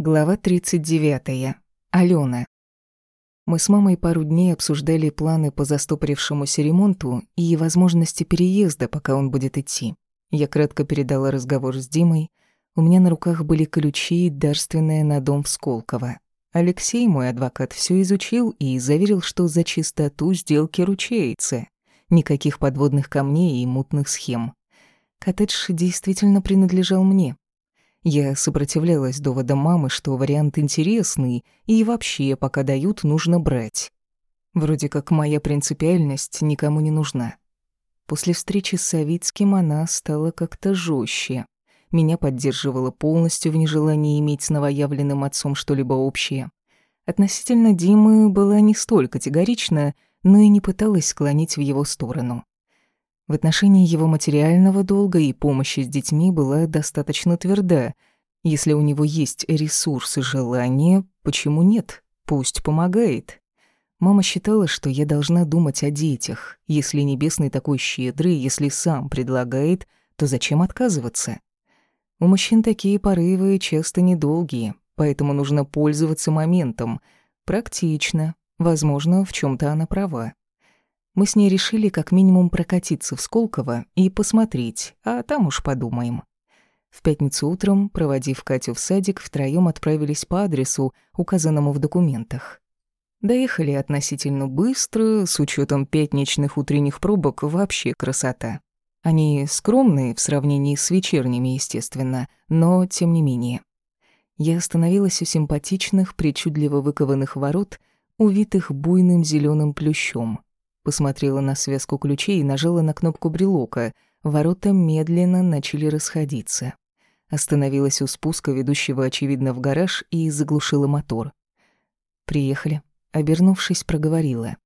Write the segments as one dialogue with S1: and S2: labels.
S1: Глава 39. Алена. Мы с мамой пару дней обсуждали планы по застопорившемуся ремонту и возможности переезда, пока он будет идти. Я кратко передала разговор с Димой. У меня на руках были ключи, дарственные на дом в Сколково. Алексей, мой адвокат, все изучил и заверил, что за чистоту сделки ручается. Никаких подводных камней и мутных схем. Коттедж действительно принадлежал мне, я сопротивлялась доводам мамы, что вариант интересный, и вообще, пока дают, нужно брать. Вроде как моя принципиальность никому не нужна. После встречи с Савицким она стала как-то жестче. Меня поддерживала полностью в нежелании иметь с новоявленным отцом что-либо общее. Относительно Димы была не столь категорична, но и не пыталась склонить в его сторону. В отношении его материального долга и помощи с детьми была достаточно тверда. Если у него есть ресурсы, желания, почему нет? Пусть помогает. Мама считала, что я должна думать о детях. Если Небесный такой щедрый, если сам предлагает, то зачем отказываться? У мужчин такие порывы часто недолгие, поэтому нужно пользоваться моментом. Практично. Возможно, в чем то она права. Мы с ней решили как минимум прокатиться в Сколково и посмотреть, а там уж подумаем. В пятницу утром, проводив Катю в садик, втроём отправились по адресу, указанному в документах. Доехали относительно быстро, с учетом пятничных утренних пробок вообще красота. Они скромные в сравнении с вечерними, естественно, но тем не менее. Я остановилась у симпатичных, причудливо выкованных ворот, увитых буйным зеленым плющом. Посмотрела на связку ключей и нажала на кнопку брелока. Ворота медленно начали расходиться. Остановилась у спуска, ведущего, очевидно, в гараж, и заглушила мотор. «Приехали». Обернувшись, проговорила.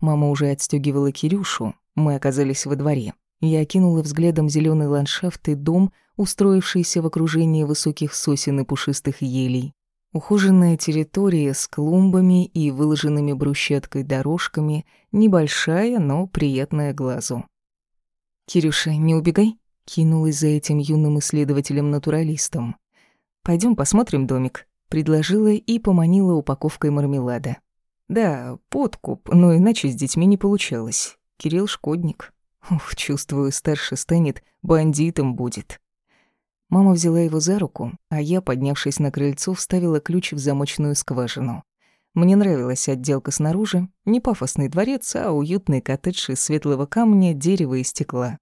S1: Мама уже отстегивала Кирюшу. Мы оказались во дворе. Я окинула взглядом зеленый ландшафт и дом, устроившийся в окружении высоких сосен и пушистых елей. Ухоженная территория с клумбами и выложенными брусчаткой дорожками, небольшая, но приятная глазу. «Кирюша, не убегай», — кинулась за этим юным исследователем-натуралистом. Пойдем посмотрим домик», — предложила и поманила упаковкой мармелада. «Да, подкуп, но иначе с детьми не получалось. Кирилл шкодник. Ух, чувствую, старше станет, бандитом будет». Мама взяла его за руку, а я, поднявшись на крыльцо, вставила ключ в замочную скважину. Мне нравилась отделка снаружи, не пафосный дворец, а уютный коттедж из светлого камня, дерева и стекла.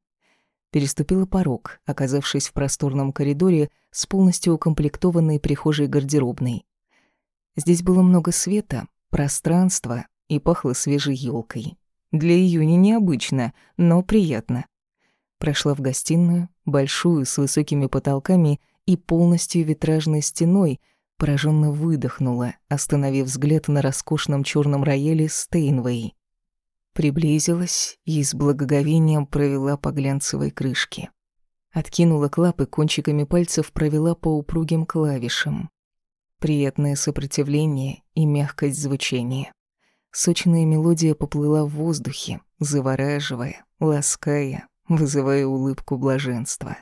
S1: Переступила порог, оказавшись в просторном коридоре с полностью укомплектованной прихожей гардеробной. Здесь было много света, пространства и пахло свежей елкой. Для июня необычно, но приятно. Прошла в гостиную, большую, с высокими потолками и полностью витражной стеной, пораженно выдохнула, остановив взгляд на роскошном черном рояле Стейнвей. Приблизилась и с благоговением провела по глянцевой крышке. Откинула клапы кончиками пальцев, провела по упругим клавишам. Приятное сопротивление и мягкость звучания. Сочная мелодия поплыла в воздухе, завораживая, лаская, вызывая улыбку блаженства.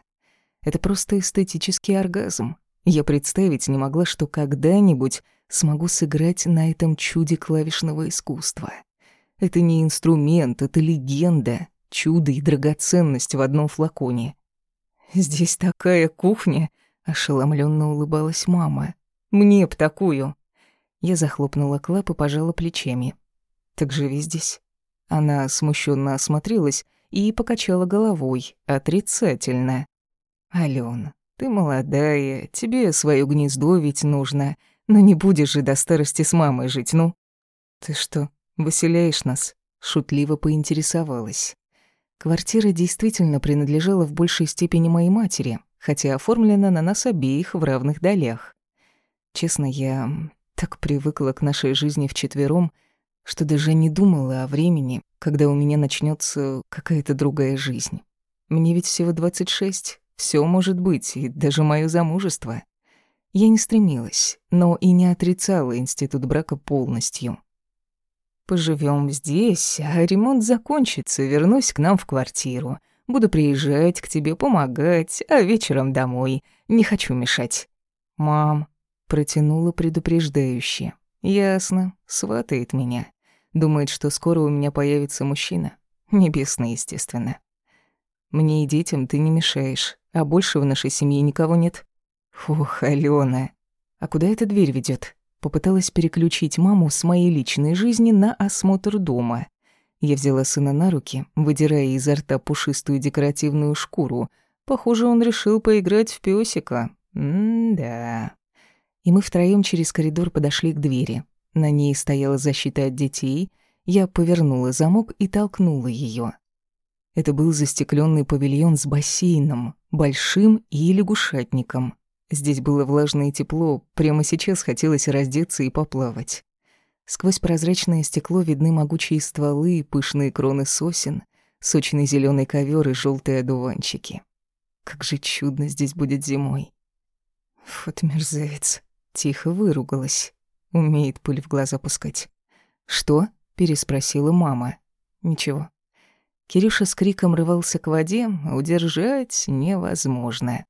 S1: Это просто эстетический оргазм. Я представить не могла, что когда-нибудь смогу сыграть на этом чуде клавишного искусства. Это не инструмент, это легенда, чудо и драгоценность в одном флаконе. «Здесь такая кухня!» — ошеломленно улыбалась мама. «Мне б такую!» Я захлопнула клап и пожала плечами. «Так живи здесь». Она смущенно осмотрелась, и покачала головой, отрицательно. «Алён, ты молодая, тебе своё гнездо ведь нужно, но не будешь же до старости с мамой жить, ну?» «Ты что, выселяешь нас?» — шутливо поинтересовалась. Квартира действительно принадлежала в большей степени моей матери, хотя оформлена на нас обеих в равных долях. Честно, я так привыкла к нашей жизни вчетвером, что даже не думала о времени, когда у меня начнется какая-то другая жизнь. Мне ведь всего 26, все может быть, и даже мое замужество. Я не стремилась, но и не отрицала институт брака полностью. Поживем здесь, а ремонт закончится, вернусь к нам в квартиру. Буду приезжать к тебе, помогать, а вечером домой. Не хочу мешать. Мам, Протянула предупреждающе. Ясно, сватает меня. Думает, что скоро у меня появится мужчина. Небесный, естественно. Мне и детям ты не мешаешь, а больше в нашей семье никого нет. Ох, Алена. А куда эта дверь ведет? Попыталась переключить маму с моей личной жизни на осмотр дома. Я взяла сына на руки, выдирая изо рта пушистую декоративную шкуру. Похоже, он решил поиграть в пёсика. М-да. И мы втроём через коридор подошли к двери. На ней стояла защита от детей. Я повернула замок и толкнула её. Это был застеклённый павильон с бассейном, большим и лягушатником. Здесь было влажное тепло, прямо сейчас хотелось раздеться и поплавать. Сквозь прозрачное стекло видны могучие стволы, пышные кроны сосен, сочный зеленый ковер и желтые одуванчики. Как же чудно здесь будет зимой. Вот мерзавец. Тихо выругалась. Умеет пыль в глаза пускать. «Что?» — переспросила мама. «Ничего». Кирюша с криком рывался к воде, а удержать невозможно.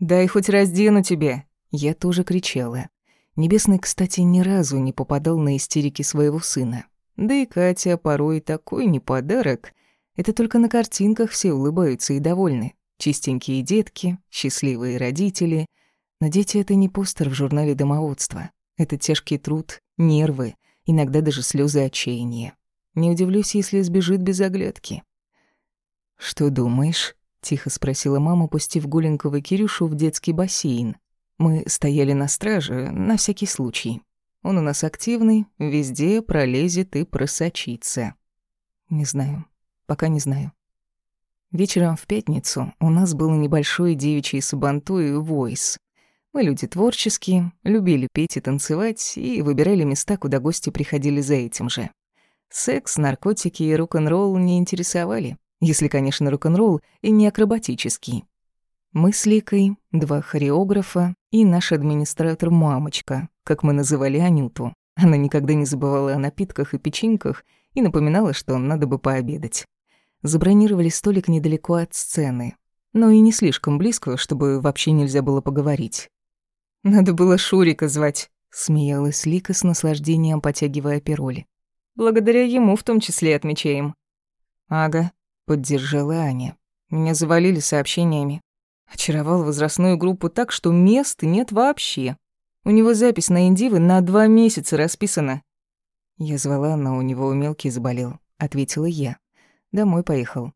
S1: «Дай хоть раздену тебе!» Я тоже кричала. Небесный, кстати, ни разу не попадал на истерики своего сына. Да и Катя порой такой не подарок. Это только на картинках все улыбаются и довольны. Чистенькие детки, счастливые родители. Но дети — это не постер в журнале домоводства. Это тяжкий труд, нервы, иногда даже слезы отчаяния. Не удивлюсь, если сбежит без оглядки. «Что думаешь?» — тихо спросила мама, пустив голенького Кирюшу в детский бассейн. Мы стояли на страже, на всякий случай. Он у нас активный, везде пролезет и просочится. Не знаю, пока не знаю. Вечером в пятницу у нас было небольшое девичье сабантуй «Войс». Мы люди творческие, любили петь и танцевать, и выбирали места, куда гости приходили за этим же. Секс, наркотики и рок-н-ролл не интересовали. Если, конечно, рок-н-ролл и не акробатический. Мы с Ликой, два хореографа и наш администратор-мамочка, как мы называли Анюту. Она никогда не забывала о напитках и печеньках и напоминала, что надо бы пообедать. Забронировали столик недалеко от сцены, но и не слишком близко, чтобы вообще нельзя было поговорить. «Надо было Шурика звать», — смеялась Лика с наслаждением, потягивая пироли. «Благодаря ему в том числе отмечаем». «Ага», Поддержала Аня. Меня завалили сообщениями. Очаровал возрастную группу так, что мест нет вообще. У него запись на индивы на два месяца расписана. Я звала, но у него мелкий заболел. Ответила я. Домой поехал.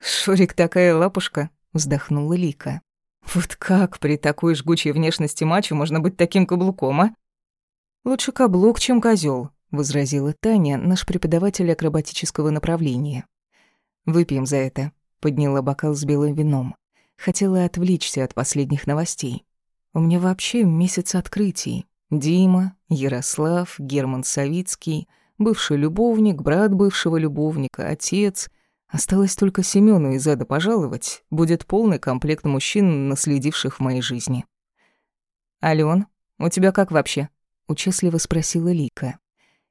S1: «Шурик такая лапушка», — вздохнула Лика. «Вот как при такой жгучей внешности мачо можно быть таким каблуком, а?» «Лучше каблук, чем козел, возразила Таня, наш преподаватель акробатического направления. «Выпьем за это», — подняла бокал с белым вином. Хотела отвлечься от последних новостей. У меня вообще месяц открытий. Дима, Ярослав, Герман Савицкий, бывший любовник, брат бывшего любовника, отец. Осталось только Семёну из ада пожаловать. Будет полный комплект мужчин, наследивших в моей жизни. «Алён, у тебя как вообще?» — участливо спросила Лика.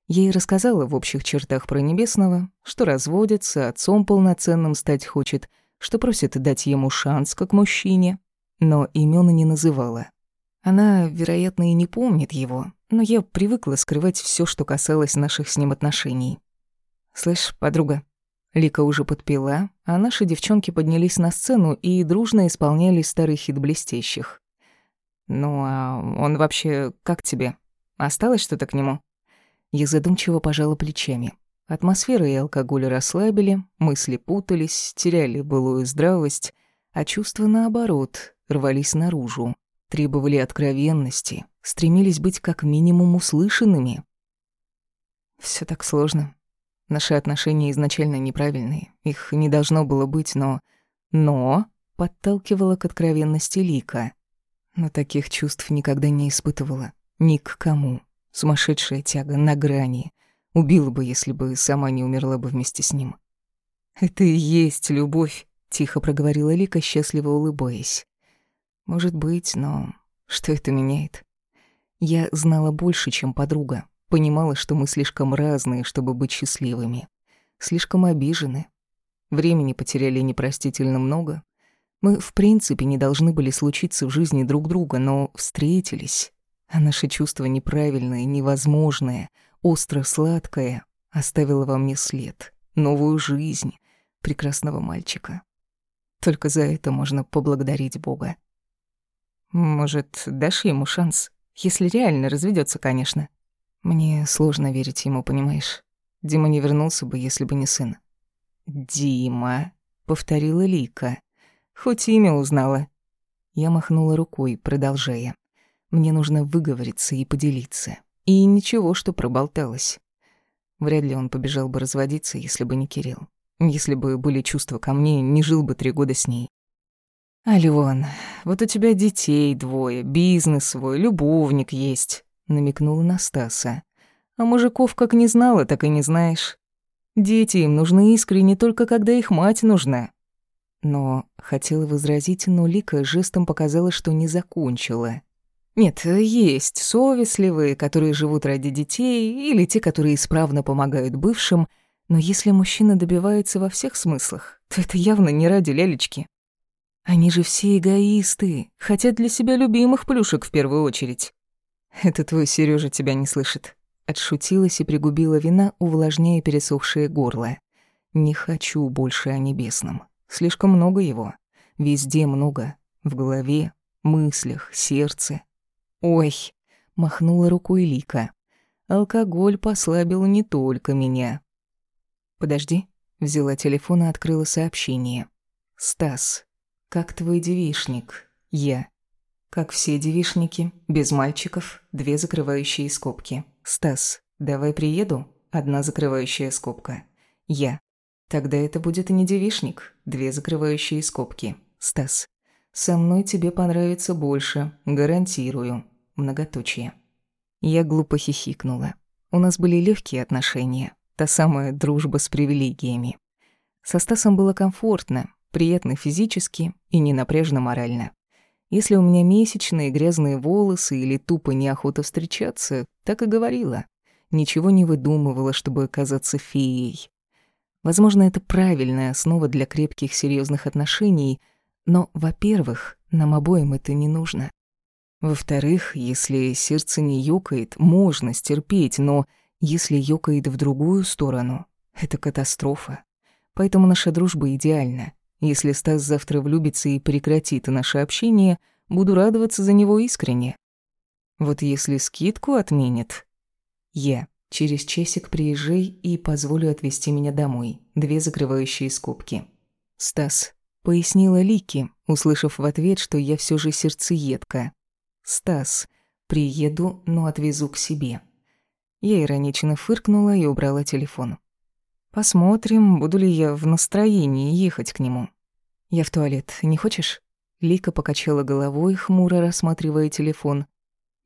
S1: Ей рассказала в общих чертах про Небесного, что разводится, отцом полноценным стать хочет, что просит дать ему шанс как мужчине, но имён не называла. Она, вероятно, и не помнит его, но я привыкла скрывать всё, что касалось наших с ним отношений. «Слышь, подруга», Лика уже подпела, а наши девчонки поднялись на сцену и дружно исполняли старый хит блестящих. «Ну а он вообще как тебе? Осталось что-то к нему?» Я задумчиво пожала плечами. Атмосфера и алкоголь расслабили, мысли путались, теряли былую здравость, а чувства, наоборот, рвались наружу, требовали откровенности, стремились быть как минимум услышанными. Все так сложно. Наши отношения изначально неправильные, их не должно было быть, но... Но подталкивала к откровенности Лика. Но таких чувств никогда не испытывала. Ни к кому. Сумасшедшая тяга на грани. Убила бы, если бы сама не умерла бы вместе с ним. «Это и есть любовь», — тихо проговорила Лика, счастливо улыбаясь. «Может быть, но что это меняет?» Я знала больше, чем подруга. Понимала, что мы слишком разные, чтобы быть счастливыми. Слишком обижены. Времени потеряли непростительно много. Мы, в принципе, не должны были случиться в жизни друг друга, но встретились. А наше чувство неправильное, невозможное, остро-сладкое оставило во мне след, новую жизнь прекрасного мальчика. Только за это можно поблагодарить Бога. Может, дашь ему шанс? Если реально разведется, конечно. Мне сложно верить ему, понимаешь? Дима не вернулся бы, если бы не сын. «Дима», — повторила Лика. Хоть имя узнала. Я махнула рукой, продолжая. Мне нужно выговориться и поделиться. И ничего, что проболталась. Вряд ли он побежал бы разводиться, если бы не Кирилл. Если бы были чувства ко мне, не жил бы три года с ней. «Алён, вот у тебя детей двое, бизнес свой, любовник есть», — намекнула Настаса. «А мужиков как не знала, так и не знаешь. Дети им нужны искренне только когда их мать нужна». Но хотела возразить, но Лика жестом показала, что не закончила. Нет, есть совестливые, которые живут ради детей, или те, которые исправно помогают бывшим, но если мужчина добивается во всех смыслах, то это явно не ради лялечки. Они же все эгоисты, хотят для себя любимых плюшек в первую очередь. Это твой Сережа тебя не слышит. Отшутилась и пригубила вина, увлажняя пересохшее горло. Не хочу больше о небесном. Слишком много его. Везде много. В голове, мыслях, сердце. Ой, махнула рукой Лика. Алкоголь послабил не только меня. Подожди, взяла телефон и открыла сообщение. Стас, как твой девишник? Я. Как все девишники, без мальчиков, две закрывающие скобки. Стас, давай приеду, одна закрывающая скобка. Я. Тогда это будет и не девишник, две закрывающие скобки. Стас. Со мной тебе понравится больше, гарантирую многоточие. Я глупо хихикнула. У нас были легкие отношения, та самая дружба с привилегиями. Со Стасом было комфортно, приятно физически и не напряжно морально. Если у меня месячные грязные волосы или тупо неохота встречаться, так и говорила. Ничего не выдумывала, чтобы оказаться феей. Возможно, это правильная основа для крепких серьезных отношений, но, во-первых, нам обоим это не нужно. Во-вторых, если сердце не ёкает, можно стерпеть, но если ёкает в другую сторону, это катастрофа. Поэтому наша дружба идеальна. Если Стас завтра влюбится и прекратит наше общение, буду радоваться за него искренне. Вот если скидку отменит... Я. Через часик приезжай и позволю отвезти меня домой. Две закрывающие скобки. Стас. Пояснила Лики, услышав в ответ, что я все же сердцеедка. «Стас, приеду, но отвезу к себе». Я иронично фыркнула и убрала телефон. «Посмотрим, буду ли я в настроении ехать к нему». «Я в туалет, не хочешь?» Лика покачала головой, хмуро рассматривая телефон.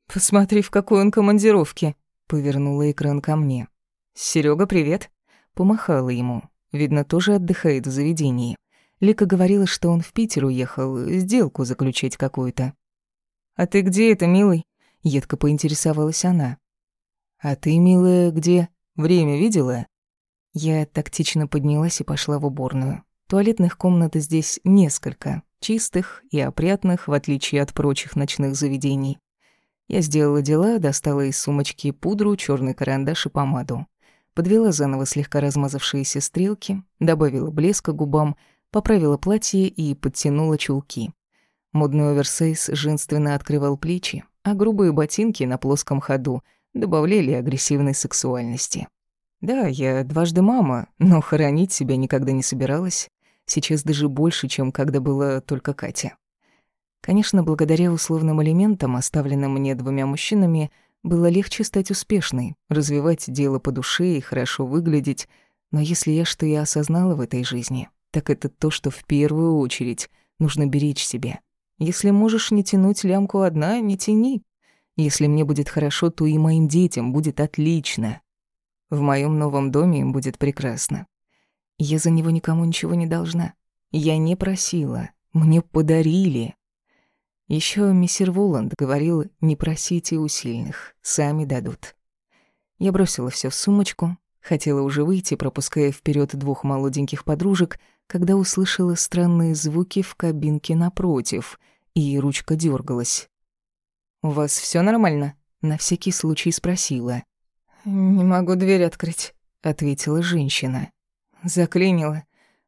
S1: «Посмотри, в какой он командировке», — повернула экран ко мне. «Серёга, привет», — помахала ему. Видно, тоже отдыхает в заведении. Лика говорила, что он в Питер уехал, сделку заключить какую-то. «А ты где это, милый?» — едко поинтересовалась она. «А ты, милая, где? Время видела?» Я тактично поднялась и пошла в уборную. Туалетных комнат здесь несколько, чистых и опрятных, в отличие от прочих ночных заведений. Я сделала дела, достала из сумочки пудру, черный карандаш и помаду. Подвела заново слегка размазавшиеся стрелки, добавила блеска губам, поправила платье и подтянула чулки. Модный оверсейз женственно открывал плечи, а грубые ботинки на плоском ходу добавляли агрессивной сексуальности. Да, я дважды мама, но хоронить себя никогда не собиралась. Сейчас даже больше, чем когда была только Катя. Конечно, благодаря условным элементам, оставленным мне двумя мужчинами, было легче стать успешной, развивать дело по душе и хорошо выглядеть, но если я что и осознала в этой жизни, так это то, что в первую очередь нужно беречь себя. Если можешь не тянуть лямку одна, не тяни. Если мне будет хорошо, то и моим детям будет отлично. В моем новом доме им будет прекрасно. Я за него никому ничего не должна. Я не просила. Мне подарили. Еще мистер Воланд говорил, не просите у сильных, сами дадут. Я бросила все в сумочку, хотела уже выйти, пропуская вперед двух молоденьких подружек, когда услышала странные звуки в кабинке напротив, и ручка дергалась. У вас все нормально?» На всякий случай спросила.
S2: «Не могу дверь открыть», —
S1: ответила женщина.
S2: Заклинило.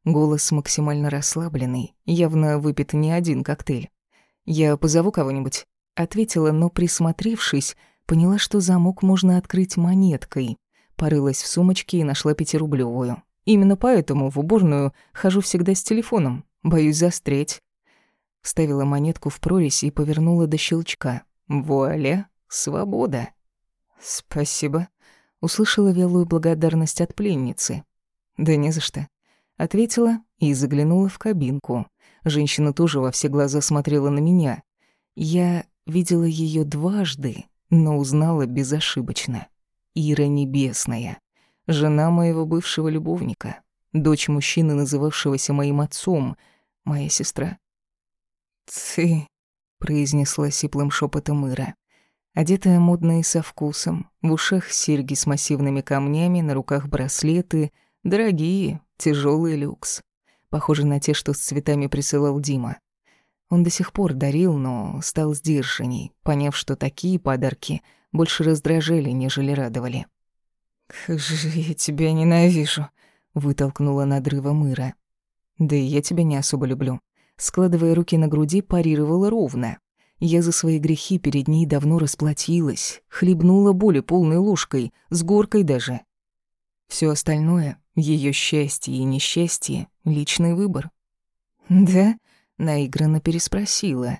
S1: Голос максимально расслабленный, явно выпит не один коктейль. «Я позову кого-нибудь», — ответила, но, присмотревшись, поняла, что замок можно открыть монеткой. Порылась в сумочке и нашла пятирублевую. Именно поэтому в уборную хожу всегда с телефоном, боюсь застрять. Вставила монетку в прорезь и повернула до щелчка. Вуаля, свобода.
S2: «Спасибо», —
S1: услышала вялую благодарность от пленницы. «Да не за что». Ответила и заглянула в кабинку. Женщина тоже во все глаза смотрела на меня. Я видела ее дважды, но узнала безошибочно. Ира Небесная, жена моего бывшего любовника, дочь мужчины, называвшегося моим отцом, моя сестра.
S2: «Ты...»
S1: — произнесла сиплым шепотом Ира. Одетая модно и со вкусом, в ушах серьги с массивными камнями, на руках браслеты, дорогие, Тяжелый люкс. Похоже на те, что с цветами присылал Дима. Он до сих пор дарил, но стал сдержанней, поняв, что такие подарки больше раздражали, нежели радовали.
S2: «Как же я тебя ненавижу!» — вытолкнула надрыва Мыра.
S1: «Да и я тебя не особо люблю». Складывая руки на груди, парировала ровно. Я за свои грехи перед ней давно расплатилась, хлебнула боли полной ложкой, с горкой даже. Все остальное ее счастье и несчастье — личный выбор.
S2: «Да?»
S1: — наигранно переспросила.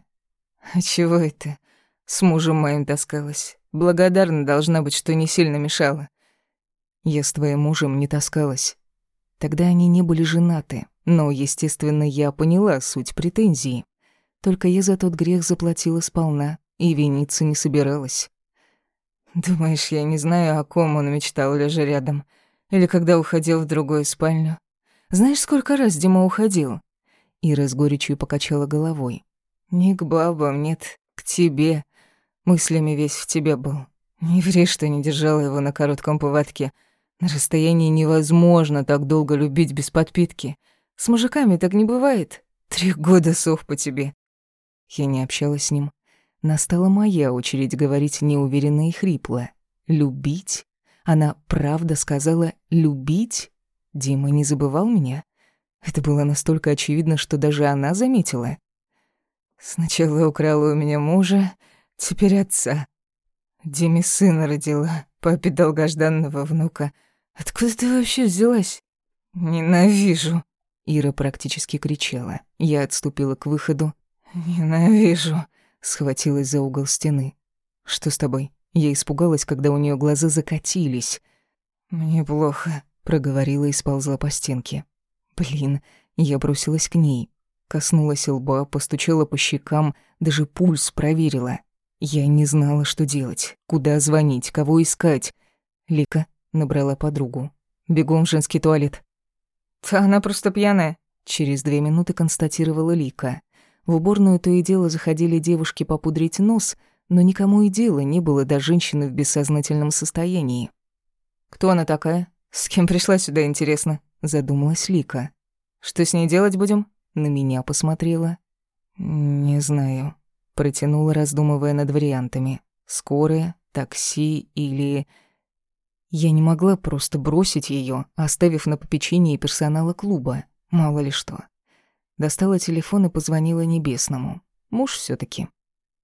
S2: «А чего это? С мужем моим таскалась. Благодарна должна быть, что не сильно мешала».
S1: «Я с твоим мужем не таскалась. Тогда они не были женаты, но, естественно, я поняла суть претензии. Только я за тот грех заплатила сполна и виниться не собиралась».
S2: «Думаешь, я не знаю, о ком он мечтал, лежа рядом?» Или когда уходил в другую спальню. Знаешь, сколько раз Дима уходил?»
S1: Ира с горечью покачала головой.
S2: «Не к бабам, нет, к тебе. Мыслями весь в тебе был. Не ври, что не держала его на коротком поводке. На расстоянии невозможно так долго любить без подпитки. С мужиками так не бывает. Три года сох по тебе».
S1: Я не общалась с ним. Настала моя очередь говорить неуверенно и хрипло. «Любить? Она правда сказала «любить»? Дима не забывал меня? Это было настолько очевидно, что даже она заметила.
S2: Сначала украла у меня мужа, теперь отца. Диме сына родила, папе долгожданного внука. Откуда ты вообще взялась? Ненавижу.
S1: Ира практически кричала. Я отступила к выходу.
S2: Ненавижу.
S1: Схватилась за угол стены. Что с тобой? Я испугалась, когда у нее глаза закатились.
S2: «Мне плохо», —
S1: проговорила и сползла по стенке. Блин, я бросилась к ней. Коснулась лба, постучала по щекам, даже пульс проверила. Я не знала, что делать, куда звонить, кого искать. Лика набрала подругу. «Бегом в женский туалет».
S2: «Да она просто пьяная», —
S1: через две минуты констатировала Лика. В уборную то и дело заходили девушки попудрить нос — но никому и дела не было до женщины в бессознательном состоянии.
S2: «Кто она такая? С кем пришла сюда, интересно?»
S1: — задумалась Лика.
S2: «Что с ней делать будем?»
S1: На меня посмотрела. «Не знаю», — протянула, раздумывая над вариантами. «Скорая, такси или...» Я не могла просто бросить ее, оставив на попечении персонала клуба. Мало ли что. Достала телефон и позвонила Небесному. Муж все таки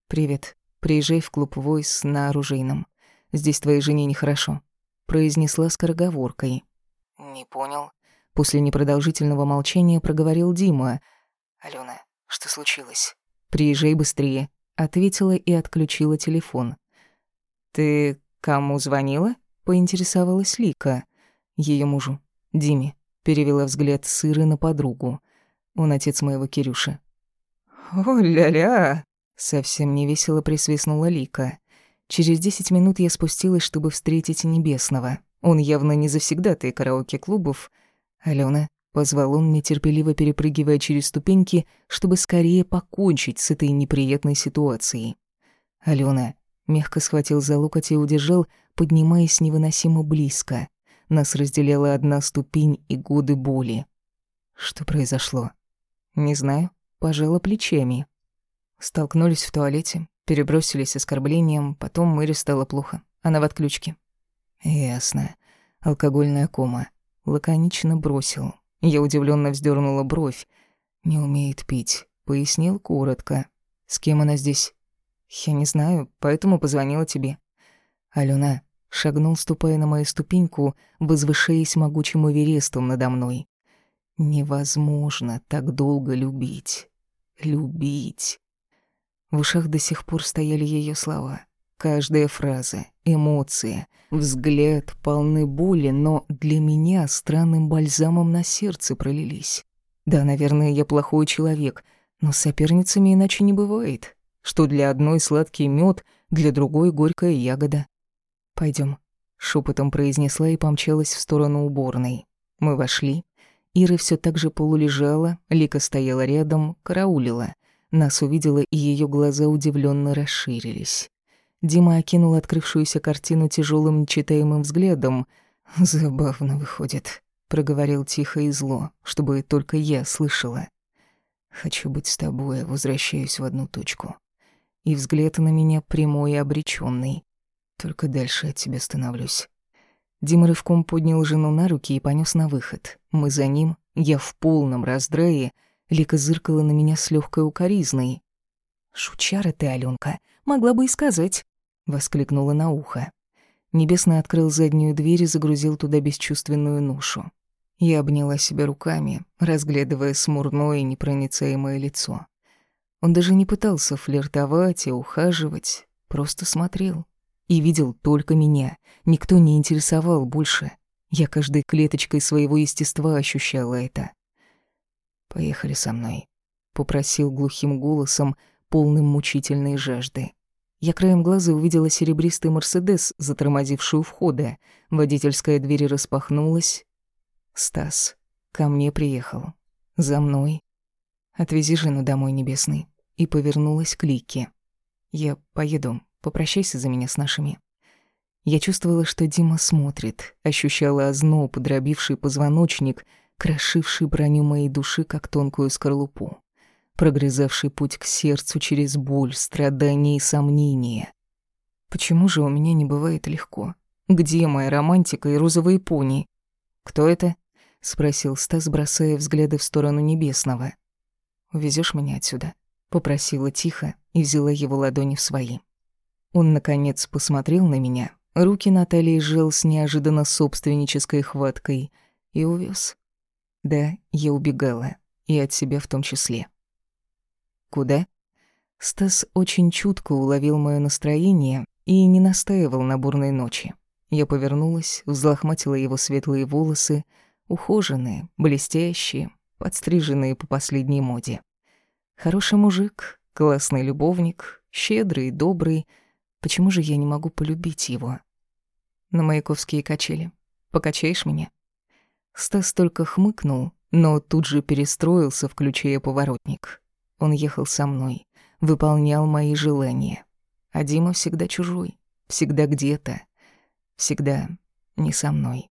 S1: «Привет. Приезжай в клуб «Войс» на оружейном. Здесь твоей жене нехорошо», — произнесла скороговоркой.
S2: «Не понял».
S1: После непродолжительного молчания проговорил Дима.
S2: «Алёна, что случилось?»
S1: «Приезжай быстрее», — ответила и отключила телефон.
S2: «Ты кому звонила?»
S1: — поинтересовалась Лика. Ее мужу, Диме, перевела взгляд с Иры на подругу. Он отец моего Кирюши.
S2: «О-ля-ля!»
S1: Совсем невесело присвистнула Лика. Через десять минут я спустилась, чтобы встретить Небесного. Он явно не завсегдатый караоке-клубов. «Алена», — позвал он, нетерпеливо перепрыгивая через ступеньки, чтобы скорее покончить с этой неприятной ситуацией. «Алена», — мягко схватил за локоть и удержал, поднимаясь невыносимо близко. Нас разделяла одна ступень и годы боли. Что произошло? Не знаю, пожала плечами. Столкнулись в туалете. Перебросились оскорблением, потом Мэри стало плохо. Она в отключке. Ясно. Алкогольная кома. Лаконично бросил. Я удивленно вздернула бровь. Не умеет пить. Пояснил коротко. С кем она здесь? Я не знаю, поэтому позвонила тебе. Алена шагнул, ступая на мою ступеньку, возвышаясь могучим Эверестом надо мной. Невозможно так долго любить. Любить. В ушах до сих пор стояли ее слова. Каждая фраза, эмоция, взгляд полны боли, но для меня странным бальзамом на сердце пролились. Да, наверное, я плохой человек, но с соперницами иначе не бывает. Что для одной сладкий мед, для другой горькая ягода. Пойдем, шепотом произнесла и помчалась в сторону уборной. Мы вошли. Ира все так же полулежала, Лика стояла рядом, караулила. Нас увидела, и ее глаза удивленно расширились. Дима окинул открывшуюся картину тяжелым нечитаемым взглядом. «Забавно выходит», — проговорил тихо и зло, чтобы только я слышала. «Хочу быть с тобой, возвращаюсь в одну точку». И взгляд на меня прямой и обречённый. Только дальше от тебя становлюсь. Дима рывком поднял жену на руки и понёс на выход. Мы за ним, я в полном раздрае, Лика зыркала на меня с легкой укоризной. «Шучара ты, Алёнка, могла бы и сказать», — воскликнула на ухо. Небесный открыл заднюю дверь и загрузил туда бесчувственную ношу. Я обняла себя руками, разглядывая смурное и непроницаемое лицо. Он даже не пытался флиртовать и ухаживать, просто смотрел. И видел только меня. Никто не интересовал больше. Я каждой клеточкой своего естества ощущала это. «Поехали со мной», — попросил глухим голосом, полным мучительной жажды. Я краем глаза увидела серебристый «Мерседес», затормозивший у входа. Водительская дверь распахнулась. «Стас, ко мне приехал. За мной. Отвези жену домой, небесный». И повернулась к Лике. «Я поеду. Попрощайся за меня с нашими». Я чувствовала, что Дима смотрит, ощущала озноб, дробивший позвоночник, крошивший броню моей души, как тонкую скорлупу прогрызавший путь к сердцу через боль, страдания и сомнения. Почему же у меня не бывает легко? Где моя романтика и розовые пони? Кто это? спросил Стас, бросая взгляды в сторону небесного. Увезешь меня отсюда? попросила тихо и взяла его ладони в свои. Он наконец посмотрел на меня, руки Натальи сжал с неожиданно собственнической хваткой и увез. Да, я убегала, и от себя в том числе. Куда? Стас очень чутко уловил моё настроение и не настаивал на бурной ночи. Я повернулась, взлохматила его светлые волосы, ухоженные, блестящие, подстриженные по последней моде. Хороший мужик, классный любовник, щедрый, добрый. Почему же я не могу полюбить его? На маяковские качели. Покачаешь меня? Стас только хмыкнул, но тут же перестроился, включая поворотник. Он ехал со мной, выполнял мои желания. А Дима всегда чужой, всегда где-то, всегда не со мной.